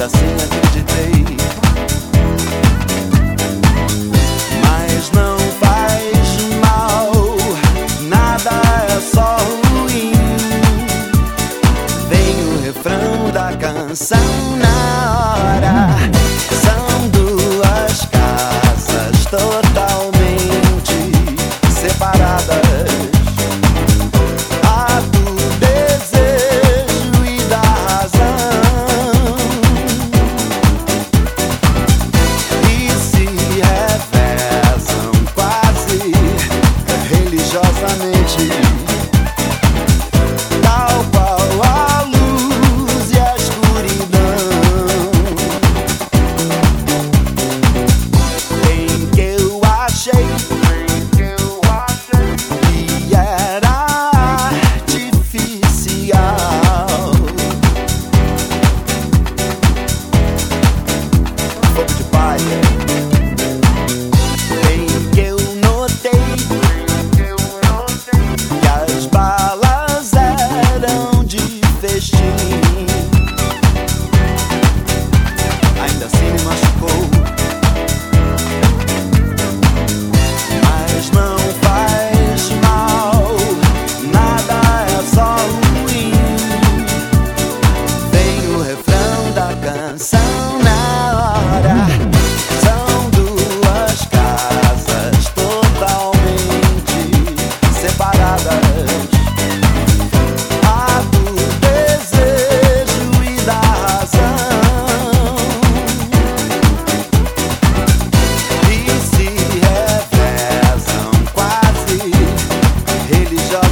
ainda assim acreditei.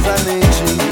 explanation